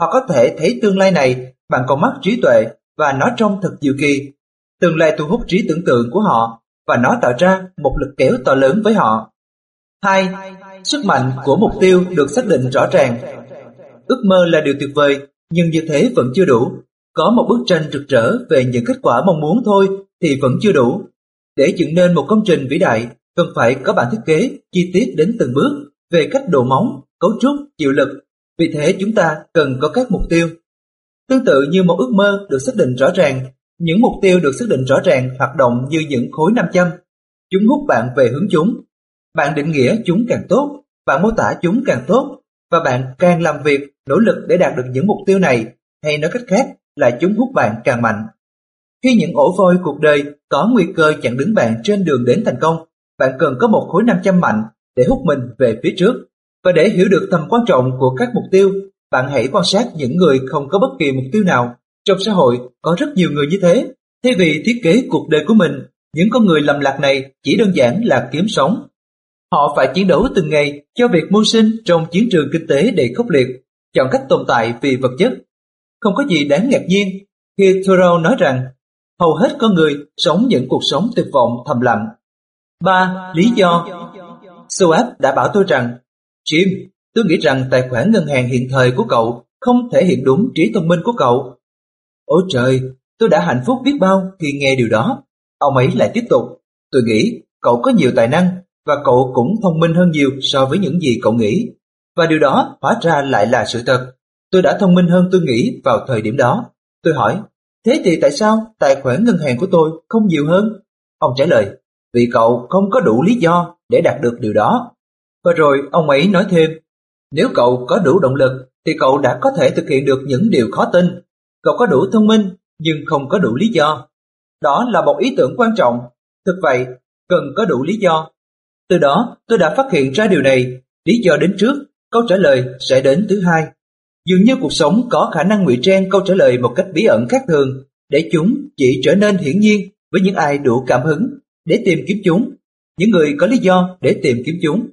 Họ có thể thấy tương lai này bằng con mắt trí tuệ và nó trông thật diệu kỳ. Tương lai thu hút trí tưởng tượng của họ và nó tạo ra một lực kéo to lớn với họ. 2. Sức mạnh của mục tiêu được xác định rõ ràng. Ước mơ là điều tuyệt vời, nhưng như thế vẫn chưa đủ. Có một bức tranh rực rỡ về những kết quả mong muốn thôi thì vẫn chưa đủ. Để dựng nên một công trình vĩ đại, cần phải có bản thiết kế chi tiết đến từng bước về cách độ móng, cấu trúc, chịu lực. Vì thế chúng ta cần có các mục tiêu. Tương tự như một ước mơ được xác định rõ ràng, những mục tiêu được xác định rõ ràng hoạt động như những khối nam châm. Chúng hút bạn về hướng chúng. Bạn định nghĩa chúng càng tốt, bạn mô tả chúng càng tốt, và bạn càng làm việc, nỗ lực để đạt được những mục tiêu này, hay nói cách khác là chúng hút bạn càng mạnh. Khi những ổ voi cuộc đời có nguy cơ chặn đứng bạn trên đường đến thành công, bạn cần có một khối nam châm mạnh để hút mình về phía trước. Và để hiểu được tầm quan trọng của các mục tiêu, bạn hãy quan sát những người không có bất kỳ mục tiêu nào. Trong xã hội có rất nhiều người như thế. Thay vì thiết kế cuộc đời của mình, những con người lầm lạc này chỉ đơn giản là kiếm sống. Họ phải chiến đấu từng ngày cho việc mưu sinh trong chiến trường kinh tế đầy khốc liệt, chọn cách tồn tại vì vật chất. Không có gì đáng ngạc nhiên khi Thoreau nói rằng hầu hết con người sống những cuộc sống tuyệt vọng thầm lặng. 3. Lý do Soap đã bảo tôi rằng Jim, tôi nghĩ rằng tài khoản ngân hàng hiện thời của cậu không thể hiện đúng trí thông minh của cậu. Ôi trời, tôi đã hạnh phúc biết bao khi nghe điều đó. Ông ấy lại tiếp tục, tôi nghĩ cậu có nhiều tài năng và cậu cũng thông minh hơn nhiều so với những gì cậu nghĩ. Và điều đó hóa ra lại là sự thật. Tôi đã thông minh hơn tôi nghĩ vào thời điểm đó. Tôi hỏi, thế thì tại sao tài khoản ngân hàng của tôi không nhiều hơn? Ông trả lời, vì cậu không có đủ lý do để đạt được điều đó. Và rồi ông ấy nói thêm, nếu cậu có đủ động lực thì cậu đã có thể thực hiện được những điều khó tin. Cậu có đủ thông minh nhưng không có đủ lý do. Đó là một ý tưởng quan trọng. Thực vậy, cần có đủ lý do. Từ đó tôi đã phát hiện ra điều này, lý do đến trước câu trả lời sẽ đến thứ hai. Dường như cuộc sống có khả năng ngụy trang câu trả lời một cách bí ẩn khác thường, để chúng chỉ trở nên hiển nhiên với những ai đủ cảm hứng để tìm kiếm chúng, những người có lý do để tìm kiếm chúng.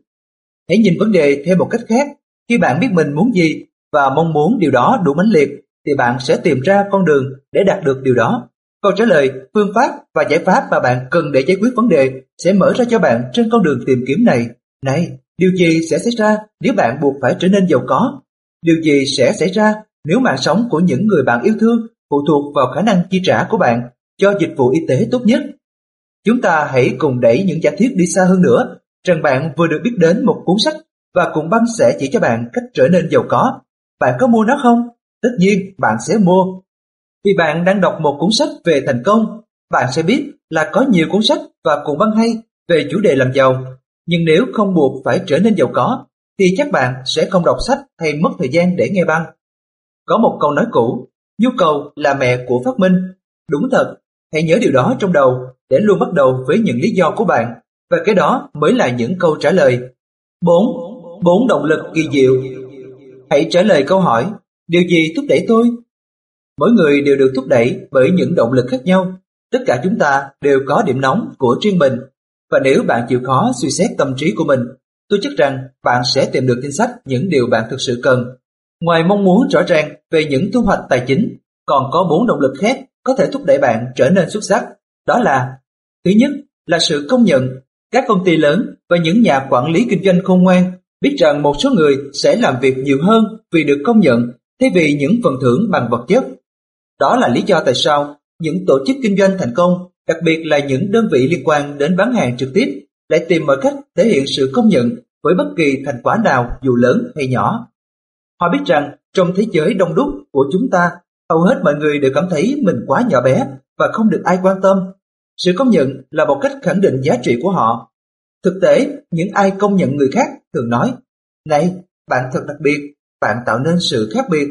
Hãy nhìn vấn đề theo một cách khác. Khi bạn biết mình muốn gì và mong muốn điều đó đủ mãnh liệt, thì bạn sẽ tìm ra con đường để đạt được điều đó. Câu trả lời, phương pháp và giải pháp mà bạn cần để giải quyết vấn đề sẽ mở ra cho bạn trên con đường tìm kiếm này. Này, điều gì sẽ xảy ra nếu bạn buộc phải trở nên giàu có? Điều gì sẽ xảy ra nếu mạng sống của những người bạn yêu thương phụ thuộc vào khả năng chi trả của bạn cho dịch vụ y tế tốt nhất? Chúng ta hãy cùng đẩy những giả thuyết đi xa hơn nữa rằng bạn vừa được biết đến một cuốn sách và cuộn băng sẽ chỉ cho bạn cách trở nên giàu có. Bạn có mua nó không? Tất nhiên bạn sẽ mua. Vì bạn đang đọc một cuốn sách về thành công, bạn sẽ biết là có nhiều cuốn sách và cuộn băng hay về chủ đề làm giàu. Nhưng nếu không buộc phải trở nên giàu có, thì chắc bạn sẽ không đọc sách hay mất thời gian để nghe băng. Có một câu nói cũ, nhu cầu là mẹ của phát minh. Đúng thật, hãy nhớ điều đó trong đầu để luôn bắt đầu với những lý do của bạn và cái đó mới là những câu trả lời. 4. Bốn động lực kỳ diệu Hãy trả lời câu hỏi, điều gì thúc đẩy tôi? Mỗi người đều được thúc đẩy bởi những động lực khác nhau. Tất cả chúng ta đều có điểm nóng của riêng mình. Và nếu bạn chịu khó suy xét tâm trí của mình, tôi chắc rằng bạn sẽ tìm được danh sách những điều bạn thực sự cần. Ngoài mong muốn rõ ràng về những thu hoạch tài chính, còn có bốn động lực khác có thể thúc đẩy bạn trở nên xuất sắc. Đó là Thứ nhất là sự công nhận các công ty lớn và những nhà quản lý kinh doanh khôn ngoan biết rằng một số người sẽ làm việc nhiều hơn vì được công nhận thay vì những phần thưởng bằng vật chất. Đó là lý do tại sao những tổ chức kinh doanh thành công, đặc biệt là những đơn vị liên quan đến bán hàng trực tiếp, lại tìm mọi cách thể hiện sự công nhận với bất kỳ thành quả nào dù lớn hay nhỏ. Họ biết rằng trong thế giới đông đúc của chúng ta, hầu hết mọi người đều cảm thấy mình quá nhỏ bé và không được ai quan tâm. Sự công nhận là một cách khẳng định giá trị của họ Thực tế, những ai công nhận người khác thường nói, Này, bạn thật đặc biệt, bạn tạo nên sự khác biệt.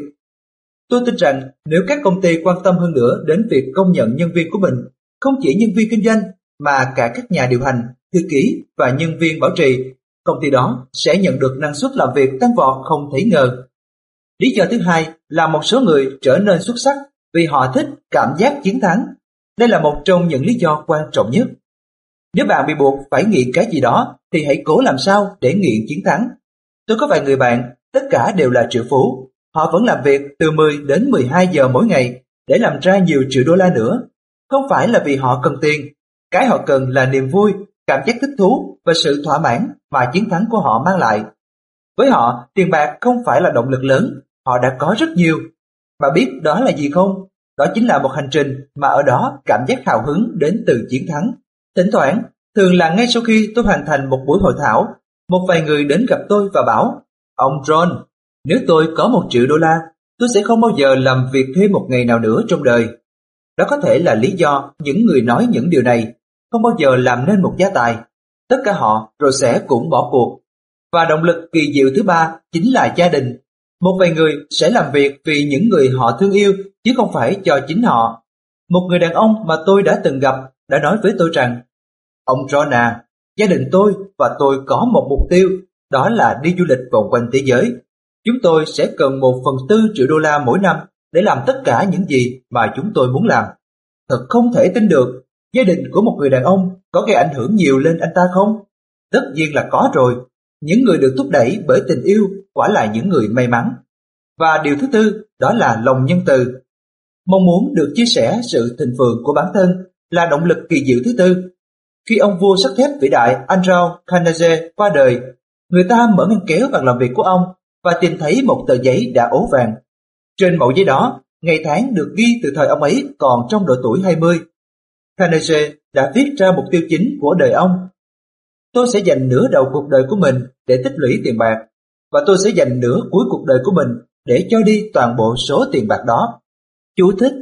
Tôi tin rằng nếu các công ty quan tâm hơn nữa đến việc công nhận nhân viên của mình, không chỉ nhân viên kinh doanh mà cả các nhà điều hành, thư ký và nhân viên bảo trì, công ty đó sẽ nhận được năng suất làm việc tăng vọt không thể ngờ. Lý do thứ hai là một số người trở nên xuất sắc vì họ thích cảm giác chiến thắng. Đây là một trong những lý do quan trọng nhất. Nếu bạn bị buộc phải nghiện cái gì đó thì hãy cố làm sao để nghiện chiến thắng. Tôi có vài người bạn, tất cả đều là triệu phú. Họ vẫn làm việc từ 10 đến 12 giờ mỗi ngày để làm ra nhiều triệu đô la nữa. Không phải là vì họ cần tiền, cái họ cần là niềm vui, cảm giác thích thú và sự thỏa mãn mà chiến thắng của họ mang lại. Với họ, tiền bạc không phải là động lực lớn, họ đã có rất nhiều. Bà biết đó là gì không? Đó chính là một hành trình mà ở đó cảm giác hào hứng đến từ chiến thắng. Thỉnh thoảng, thường là ngay sau khi tôi hoàn thành một buổi hội thảo, một vài người đến gặp tôi và bảo, Ông John, nếu tôi có một triệu đô la, tôi sẽ không bao giờ làm việc thêm một ngày nào nữa trong đời. Đó có thể là lý do những người nói những điều này không bao giờ làm nên một gia tài. Tất cả họ rồi sẽ cũng bỏ cuộc. Và động lực kỳ diệu thứ ba chính là gia đình. Một vài người sẽ làm việc vì những người họ thương yêu chứ không phải cho chính họ. Một người đàn ông mà tôi đã từng gặp đã nói với tôi rằng Ông Rona, gia đình tôi và tôi có một mục tiêu, đó là đi du lịch vòng quanh thế giới. Chúng tôi sẽ cần một phần tư triệu đô la mỗi năm để làm tất cả những gì mà chúng tôi muốn làm. Thật không thể tin được, gia đình của một người đàn ông có gây ảnh hưởng nhiều lên anh ta không? Tất nhiên là có rồi. Những người được thúc đẩy bởi tình yêu quả là những người may mắn. Và điều thứ tư đó là lòng nhân từ. Mong muốn được chia sẻ sự thịnh vượng của bản thân là động lực kỳ diệu thứ tư. Khi ông vua sắt thép vĩ đại Andrew Carnegie qua đời, người ta mở ngăn kéo bàn làm việc của ông và tìm thấy một tờ giấy đã ố vàng. Trên mẫu giấy đó, ngày tháng được ghi từ thời ông ấy còn trong độ tuổi 20. Carnegie đã viết ra mục tiêu chính của đời ông. Tôi sẽ dành nửa đầu cuộc đời của mình để tích lũy tiền bạc, và tôi sẽ dành nửa cuối cuộc đời của mình để cho đi toàn bộ số tiền bạc đó. Chú thích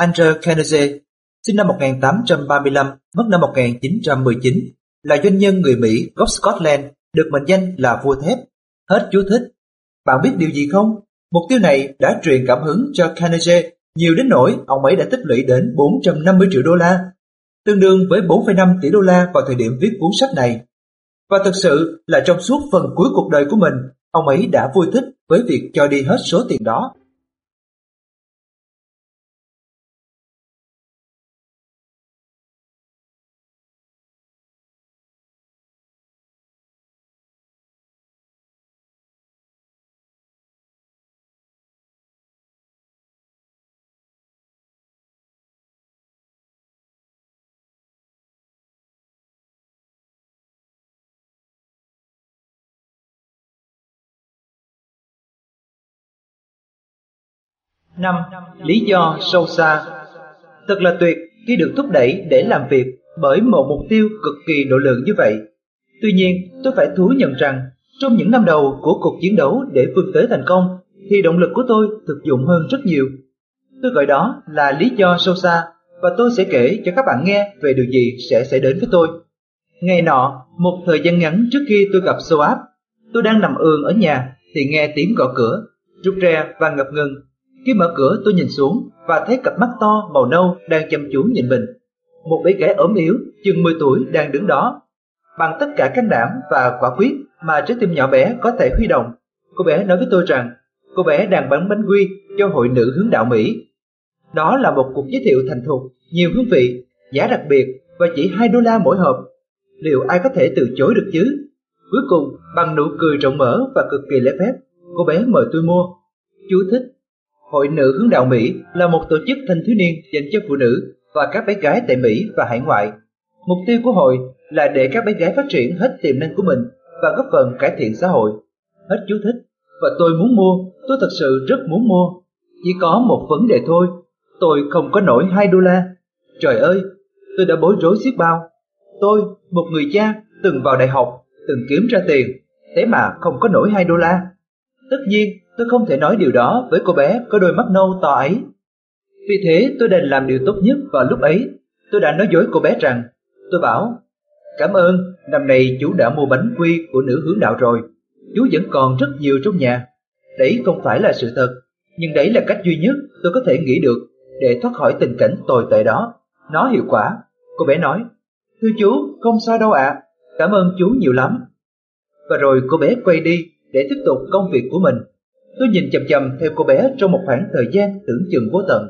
Andrew Carnegie sinh năm 1835, mất năm 1919, là doanh nhân người Mỹ gốc Scotland, được mệnh danh là vua thép. Hết chú thích. Bạn biết điều gì không? Mục tiêu này đã truyền cảm hứng cho Carnegie nhiều đến nỗi ông ấy đã tích lũy đến 450 triệu đô la, tương đương với 4,5 tỷ đô la vào thời điểm viết cuốn sách này. Và thực sự là trong suốt phần cuối cuộc đời của mình, ông ấy đã vui thích với việc cho đi hết số tiền đó. Năm Lý do sâu xa Thật là tuyệt khi được thúc đẩy để làm việc bởi một mục tiêu cực kỳ độ lượng như vậy. Tuy nhiên, tôi phải thú nhận rằng trong những năm đầu của cuộc chiến đấu để vươn tới thành công thì động lực của tôi thực dụng hơn rất nhiều. Tôi gọi đó là lý do sâu xa và tôi sẽ kể cho các bạn nghe về điều gì sẽ xảy đến với tôi. Ngày nọ, một thời gian ngắn trước khi tôi gặp Soap, tôi đang nằm ườn ở nhà thì nghe tiếng gõ cửa, rụt rè và ngập ngừng khi mở cửa tôi nhìn xuống và thấy cặp mắt to màu nâu đang chăm chú nhìn mình. Một bé gái ốm yếu, chừng 10 tuổi đang đứng đó. Bằng tất cả can đảm và quả quyết mà trái tim nhỏ bé có thể huy động, cô bé nói với tôi rằng cô bé đang bán bánh quy cho hội nữ hướng đạo Mỹ. Đó là một cuộc giới thiệu thành thục, nhiều hương vị, giá đặc biệt và chỉ 2 đô la mỗi hộp. Liệu ai có thể từ chối được chứ? Cuối cùng, bằng nụ cười rộng mở và cực kỳ lễ phép, cô bé mời tôi mua. Chú thích Hội nữ hướng đạo Mỹ là một tổ chức thanh thiếu niên dành cho phụ nữ và các bé gái tại Mỹ và hải ngoại. Mục tiêu của hội là để các bé gái phát triển hết tiềm năng của mình và góp phần cải thiện xã hội. Hết chú thích. Và tôi muốn mua, tôi thật sự rất muốn mua. Chỉ có một vấn đề thôi, tôi không có nổi 2 đô la. Trời ơi, tôi đã bối rối xiết bao. Tôi, một người cha, từng vào đại học, từng kiếm ra tiền, thế mà không có nổi 2 đô la. Tất nhiên, tôi không thể nói điều đó với cô bé có đôi mắt nâu to ấy. Vì thế tôi đành làm điều tốt nhất vào lúc ấy. Tôi đã nói dối cô bé rằng, tôi bảo, cảm ơn, năm nay chú đã mua bánh quy của nữ hướng đạo rồi. Chú vẫn còn rất nhiều trong nhà. Đấy không phải là sự thật, nhưng đấy là cách duy nhất tôi có thể nghĩ được để thoát khỏi tình cảnh tồi tệ đó. Nó hiệu quả. Cô bé nói, thưa chú, không sao đâu ạ, cảm ơn chú nhiều lắm. Và rồi cô bé quay đi để tiếp tục công việc của mình. Tôi nhìn chầm chầm theo cô bé trong một khoảng thời gian tưởng chừng vô tận.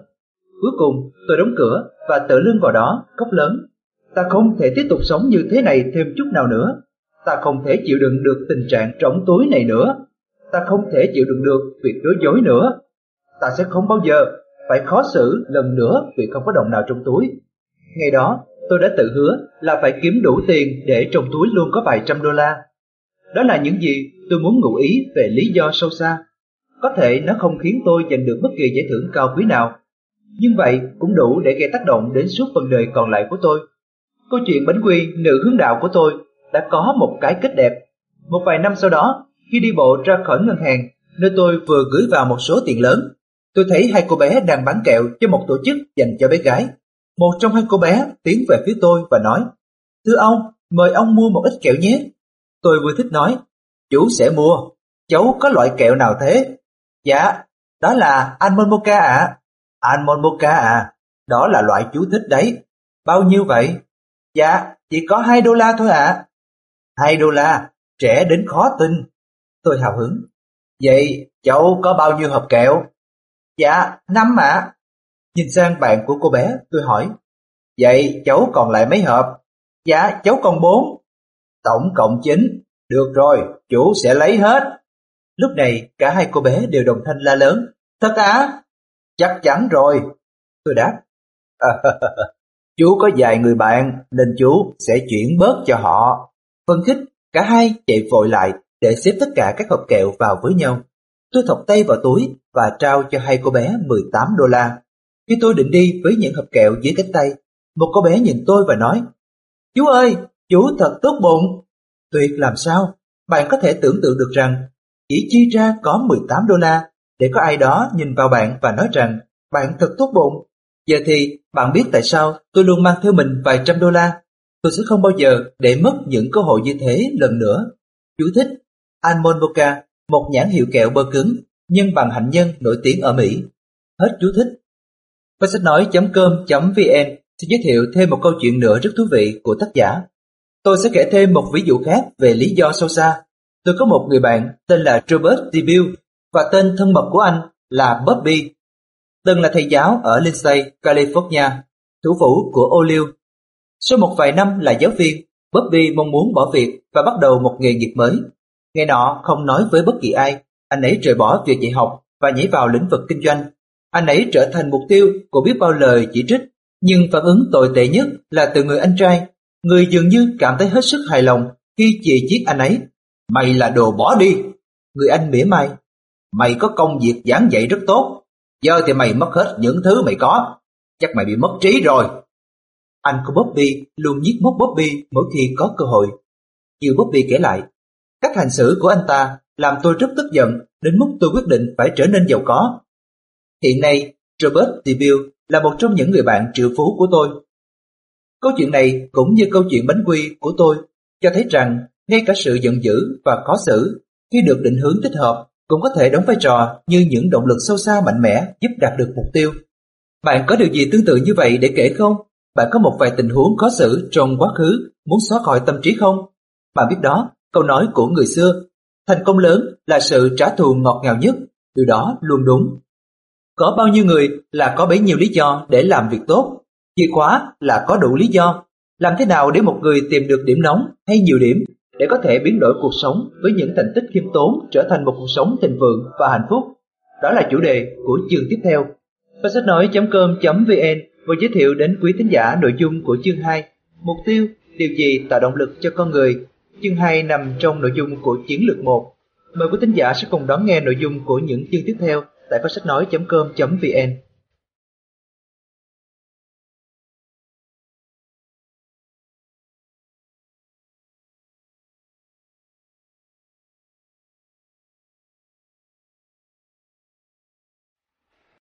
Cuối cùng tôi đóng cửa và tựa lưng vào đó, khóc lớn. Ta không thể tiếp tục sống như thế này thêm chút nào nữa. Ta không thể chịu đựng được tình trạng trống túi này nữa. Ta không thể chịu đựng được việc đối dối nữa. Ta sẽ không bao giờ phải khó xử lần nữa vì không có đồng nào trong túi. Ngày đó, tôi đã tự hứa là phải kiếm đủ tiền để trong túi luôn có vài trăm đô la. Đó là những gì tôi muốn ngụ ý về lý do sâu xa. Có thể nó không khiến tôi giành được bất kỳ giải thưởng cao quý nào, nhưng vậy cũng đủ để gây tác động đến suốt phần đời còn lại của tôi. Câu chuyện bánh quy nữ hướng đạo của tôi đã có một cái kết đẹp. Một vài năm sau đó, khi đi bộ ra khỏi ngân hàng, nơi tôi vừa gửi vào một số tiền lớn, tôi thấy hai cô bé đang bán kẹo cho một tổ chức dành cho bé gái. Một trong hai cô bé tiến về phía tôi và nói, Thưa ông, mời ông mua một ít kẹo nhé. Tôi vừa thích nói, chú sẽ mua, cháu có loại kẹo nào thế? Dạ, đó là almond mocha ạ. À. Almond mocha à, đó là loại chú thích đấy. Bao nhiêu vậy? Dạ, chỉ có 2 đô la thôi ạ. À. 2 đô la, trẻ đến khó tin. Tôi hào hứng. Vậy cháu có bao nhiêu hộp kẹo? Dạ, năm ạ. Nhìn sang bạn của cô bé, tôi hỏi. Vậy cháu còn lại mấy hộp? Dạ, cháu còn bốn. Tổng cộng 9. Được rồi, chủ sẽ lấy hết. Lúc này cả hai cô bé đều đồng thanh la lớn. Thật á? Chắc chắn rồi. Tôi đáp. <laughs> chú có vài người bạn nên chú sẽ chuyển bớt cho họ. Phân khích, cả hai chạy vội lại để xếp tất cả các hộp kẹo vào với nhau. Tôi thọc tay vào túi và trao cho hai cô bé 18 đô la. Khi tôi định đi với những hộp kẹo dưới cánh tay, một cô bé nhìn tôi và nói Chú ơi, chú thật tốt bụng. Tuyệt làm sao? Bạn có thể tưởng tượng được rằng chỉ chi ra có 18 đô la để có ai đó nhìn vào bạn và nói rằng bạn thật tốt bụng. Giờ thì bạn biết tại sao tôi luôn mang theo mình vài trăm đô la. Tôi sẽ không bao giờ để mất những cơ hội như thế lần nữa. Chú thích Almond Mocha, một nhãn hiệu kẹo bơ cứng nhân bằng hạnh nhân nổi tiếng ở Mỹ. Hết chú thích. Và sách nói.com.vn sẽ giới thiệu thêm một câu chuyện nữa rất thú vị của tác giả. Tôi sẽ kể thêm một ví dụ khác về lý do sâu xa Tôi có một người bạn tên là Robert DeVille và tên thân mật của anh là Bobby. Từng là thầy giáo ở Lindsay, California, thủ phủ của Olive. Sau một vài năm là giáo viên, Bobby mong muốn bỏ việc và bắt đầu một nghề nghiệp mới. Ngày nọ không nói với bất kỳ ai, anh ấy rời bỏ việc dạy học và nhảy vào lĩnh vực kinh doanh. Anh ấy trở thành mục tiêu của biết bao lời chỉ trích, nhưng phản ứng tồi tệ nhất là từ người anh trai, người dường như cảm thấy hết sức hài lòng khi chỉ trích anh ấy. Mày là đồ bỏ đi! Người anh mỉa mai. Mày có công việc giảng dạy rất tốt, giờ thì mày mất hết những thứ mày có. Chắc mày bị mất trí rồi. Anh của Bobby luôn giết mốt Bobby mỗi khi có cơ hội. Như Bobby kể lại, cách hành xử của anh ta làm tôi rất tức giận đến mức tôi quyết định phải trở nên giàu có. Hiện nay, Robert DeVille là một trong những người bạn triệu phú của tôi. Câu chuyện này cũng như câu chuyện bánh quy của tôi cho thấy rằng ngay cả sự giận dữ và khó xử khi được định hướng thích hợp cũng có thể đóng vai trò như những động lực sâu xa mạnh mẽ giúp đạt được mục tiêu. Bạn có điều gì tương tự như vậy để kể không? Bạn có một vài tình huống khó xử trong quá khứ muốn xóa khỏi tâm trí không? Bạn biết đó, câu nói của người xưa, thành công lớn là sự trả thù ngọt ngào nhất, điều đó luôn đúng. Có bao nhiêu người là có bấy nhiêu lý do để làm việc tốt, chìa khóa là có đủ lý do. Làm thế nào để một người tìm được điểm nóng hay nhiều điểm để có thể biến đổi cuộc sống với những thành tích khiêm tốn trở thành một cuộc sống thịnh vượng và hạnh phúc? Đó là chủ đề của chương tiếp theo. Và sách nói.com.vn vừa giới thiệu đến quý thính giả nội dung của chương 2 Mục tiêu, điều gì tạo động lực cho con người Chương 2 nằm trong nội dung của chiến lược 1 Mời quý thính giả sẽ cùng đón nghe nội dung của những chương tiếp theo tại phát sách nói.com.vn